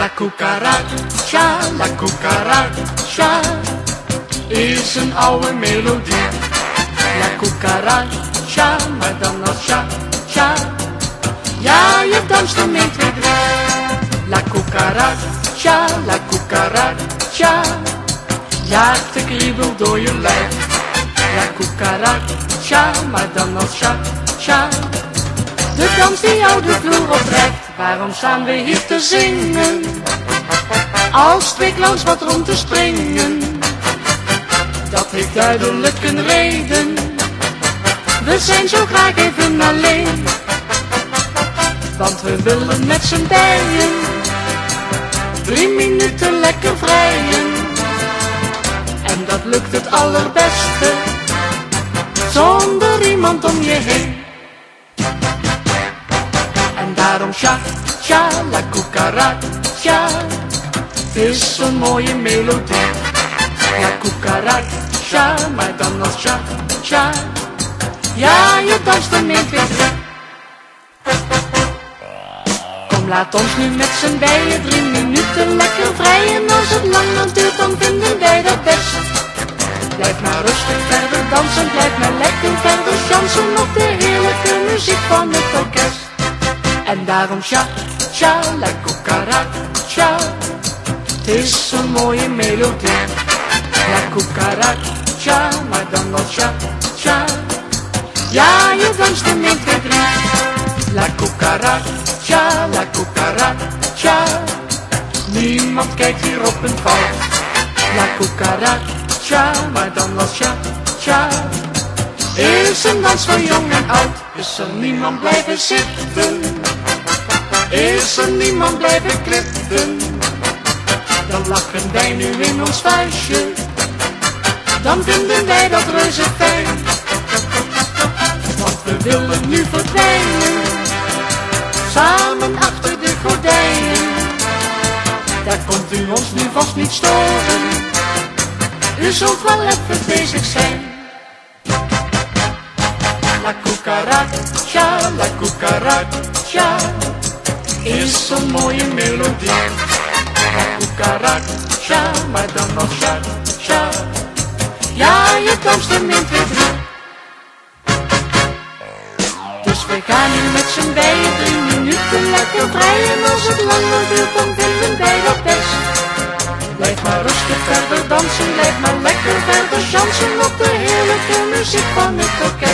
La cucaracha, la cucaracha is een oude melodie. La cucaracha, maar dan als cha, cha. Ja, je danst hem 1, 2, 3. La cucaracha, la cucaracha jaagt de kriebel door je lijf. La cucaracha, maar dan als cha, cha. De dans die jou de vloer opdrijft, waarom staan we hier te zingen? Als twee clowns wat rond te springen, dat heeft duidelijk een reden. We zijn zo graag even alleen, want we willen met z'n bijen drie minuten lekker vrijen. En dat lukt het allerbeste, zonder iemand om je heen. Cha, cha, la cucaracha, is een mooie melodie. La cucaracha, maar dan als cha, cha, ja je danst 1, 2, 3. Kom laat ons nu met z'n bijen drie minuten lekker vrijen. Als het langer duurt dan vinden wij dat best. Blijf maar rustig verder dansen, blijf maar lekker verder chansen op de heerlijke muziek van het orkest. En daarom cha, cha, la cucaracha, het is een mooie melodie. La cucaracha, maar dan wel cha, cha, ja je danst hem 1, 2, 3. La cucaracha, la cucaracha, niemand kijkt hier op een val. La cucaracha, maar dan als cha, cha. Is een dans van jong en oud, is er niemand blijven zitten. Is er niemand blijven klitten, dan lachen wij nu in ons vuistje. Dan vinden wij dat reuze fijn, want we willen nu verdwijnen. Samen achter de gordijnen, daar komt u ons nu vast niet storen. U zult wel even bezig zijn. La cucaracha, la cucaracha is zo'n mooie melodie. La cucaracha, maar dan nog cha, cha. Ja, je danst er min twee. Dus we gaan nu met z'n bijen drie minuten lekker draaien Als het langer duurt, dan vinden wij dat. Blijf maar rustig verder dansen, blijf maar lekker verder chansen op de heerlijke muziek van het orkest.